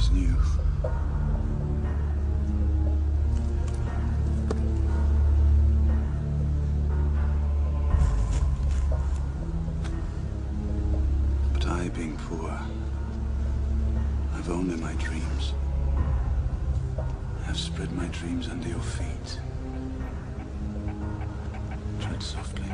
is new. But I, being poor, I've only my dreams. I've spread my dreams under your feet. Tread softly.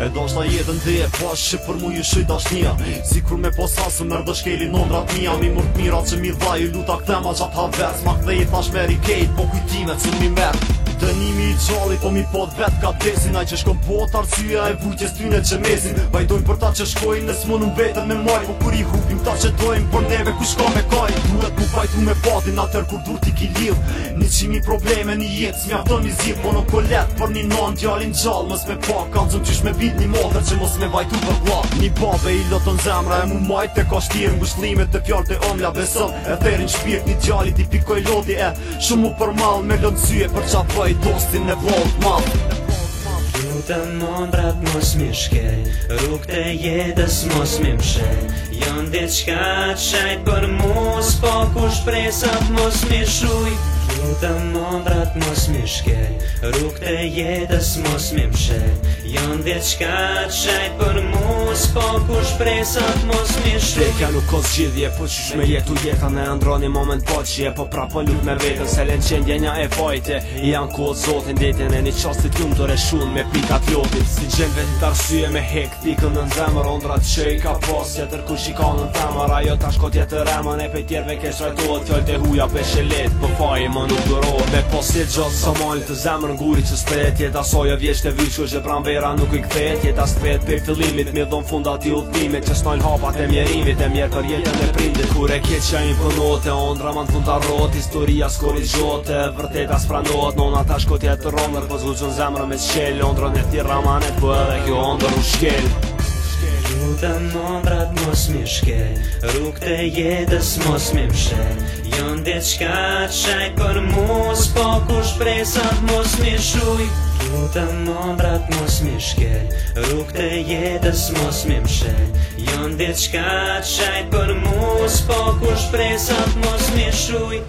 E do është ta jetë dhe Po është që për mu ju shuj dash njëa Si kur me posasë Më rëdë shkeli në Mi mërë të mira që mi dhaj luta këtë ma gjatë haverës Ma këtë dhe i thash me rikejt Po kujtime cënë mi merë Dënimi i qori, po mi pot vet ka desin Aj që shkon po të arsia e vujtjes ty në që mesin Bajdojnë për ta që shkojnë, nësë më nëm vetën me mojnë Po kur i hukim ta që dojnë, për neve ku shko me kojnë Duhet mu bajtu me fatin, atër kur dur t'i ki liv Një qimi probleme, një jetë mi afton i zirë Po në kolet, po për një non t'jarin qalë Mës me pak, ka në qysh me bit një modër që mos me bajtu për vlat Një babe i lotën zemra e mu majt e ka shtirë Ngu të fjarë të omla besëm E therin shpirt, një t'jali t'i pikoj lodi e Shumë mu për malë me lëndësye për qa i postin e vold mam Ju të mondrat mos mishke Rukë jetës mos mimshe Jën diçka të shajt për mus Pokush kush presat mos mishuj Ju të mondrat mos mishke Rukë të jetës mos mimshe Jën diçka të shajt për mus mos po ku shpresat mos mi shpre Shpreka nuk kos po që shme jetu jeta Ne androni moment po që je po pra po lut me vetën Se len qendje nja e fajte I jan ku o zotin detjen e një qastit njum të reshun me pika tjotin Si gjen vetë të arsye me hek pikën në nëzemër Ondra që i ka pas jetër ku shikon në temër Ajo tashko tjetër e e pe tjerve kesh rajtuat Fjallë të huja pe shelet për po fajin më nuk dëro pos jetë gjotë së mojnë të zemër në guri që spet Jetë asoja vjeqë të vyqë që pram vera nuk i këthet Jetë as të për fillimit mi dhonë fundat i ultimit Që stojnë hapat e mjerimit e mjerë për jetën e prindit Kure kjetë që e ondra onë në të fundarot Historia s'korit gjote, vërtet as pranot Nona ta shkot jetë rëndër, për po zvuqë në zemër me qëll Ondron e t'i manet, për po edhe kjo ondër u shkel ondrat mos mi shkel Rukë të jetës mos mi mshel Jon dhe qka të shaj për mus Po ku shpresat mos mi shuj Ku të mos mi shkel Rukë të jetës mos mi mshel Jon dhe qka të shaj për mus Po ku shpresat mos mi shuj